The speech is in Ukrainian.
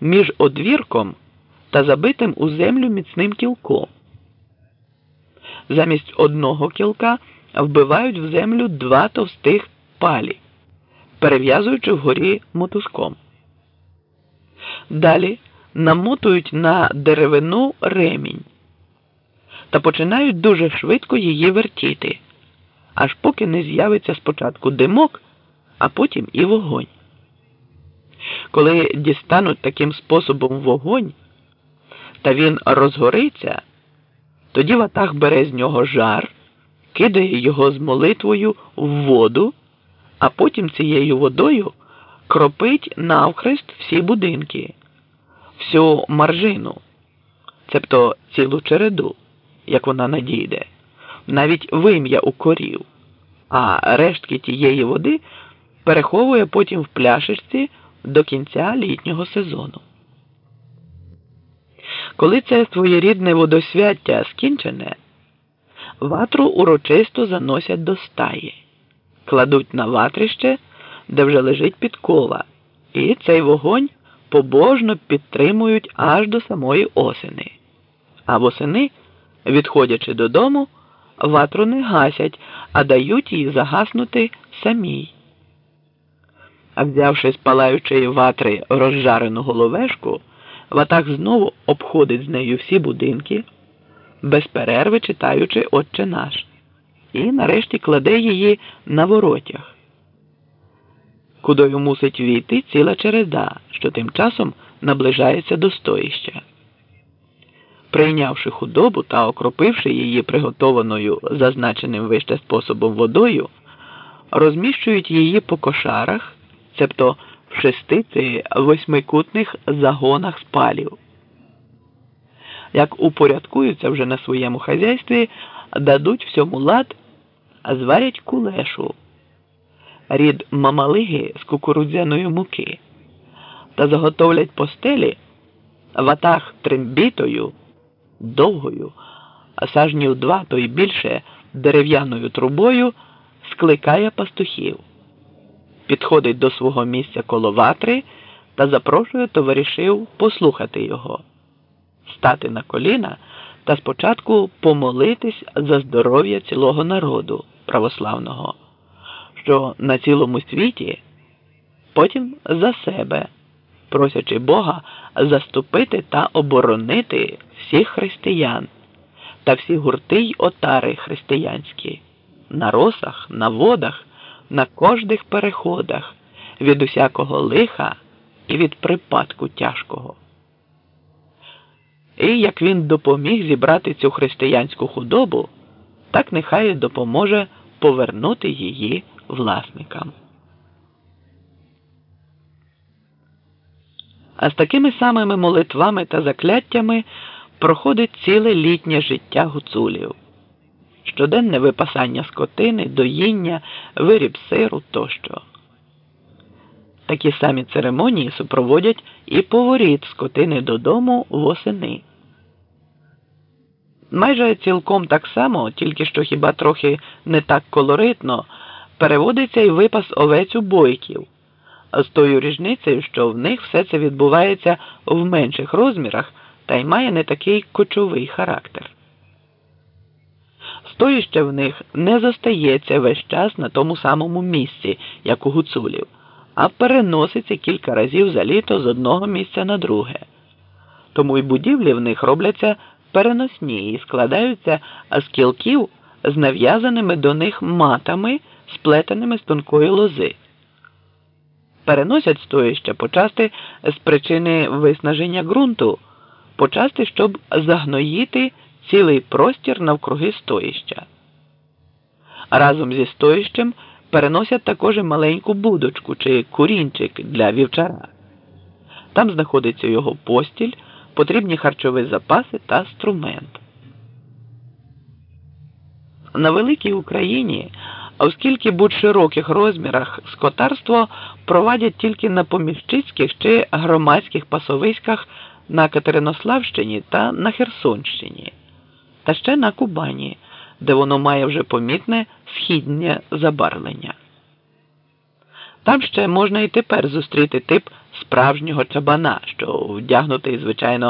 між одвірком та забитим у землю міцним кілком. Замість одного кілка вбивають в землю два товстих палі, перев'язуючи вгорі мотузком. Далі намотують на деревину ремінь та починають дуже швидко її вертіти, аж поки не з'явиться спочатку димок, а потім і вогонь. Коли дістануть таким способом вогонь, та він розгориться, тоді ватаг бере з нього жар, кидає його з молитвою в воду, а потім цією водою кропить навхрест всі будинки, всю маржину, цебто цілу череду, як вона надійде, навіть вим'я у корів, а рештки тієї води переховує потім в пляшечці до кінця літнього сезону. Коли це своєрідне водосвяття скінчене, ватру урочисто заносять до стаї, кладуть на ватрище, де вже лежить підкова, і цей вогонь побожно підтримують аж до самої осени. А восени, відходячи додому, ватру не гасять, а дають їй загаснути самій. А взявши з палаючої ватри розжарену головешку, Ватак знову обходить з нею всі будинки, без перерви читаючи Отче наш, і нарешті кладе її на воротях, кудою мусить війти ціла череда, що тим часом наближається до стоїща. Прийнявши худобу та окропивши її приготованою зазначеним вище способом водою, розміщують її по кошарах, цебто в шести чи восьмикутних загонах спалів. Як упорядкуються вже на своєму хазяйстві, дадуть всьому лад, зварять кулешу, рід мамалиги з кукурудзяної муки. Та заготовлять постелі ватах трембітою, довгою, а сажнів два то й більше дерев'яною трубою скликає пастухів підходить до свого місця коло ватри та запрошує товаришів послухати його, стати на коліна та спочатку помолитись за здоров'я цілого народу православного, що на цілому світі, потім за себе, просячи Бога заступити та оборонити всіх християн та всі гурти й отари християнські на росах, на водах на кожних переходах від усякого лиха і від припадку тяжкого. І як він допоміг зібрати цю християнську худобу, так нехай допоможе повернути її власникам. А з такими самими молитвами та закляттями проходить ціле літнє життя гуцулів щоденне випасання скотини, доїння, виріб сиру тощо. Такі самі церемонії супроводять і поворіт скотини додому восени. Майже цілком так само, тільки що хіба трохи не так колоритно, переводиться і випас овець у бойків, з тою ріжницею, що в них все це відбувається в менших розмірах та й має не такий кочовий характер стоїще в них не зостається весь час на тому самому місці, як у гуцулів, а переноситься кілька разів за літо з одного місця на друге. Тому й будівлі в них робляться переносні і складаються з кілків з нав'язаними до них матами, сплетеними з тонкої лози. Переносять стоїще почасти з причини виснаження ґрунту, почасти, щоб загноїти цілий простір навкруги стоїща. Разом зі стоїщем переносять також маленьку будочку чи курінчик для вівчара. Там знаходиться його постіль, потрібні харчові запаси та струмент. На великій Україні, оскільки будь широких розмірах скотарство провадять тільки на поміщицьких чи громадських пасовиськах на Катеринославщині та на Херсонщині та ще на Кубані, де воно має вже помітне східнє забарвлення. Там ще можна і тепер зустріти тип справжнього чабана, що вдягнутий, звичайно,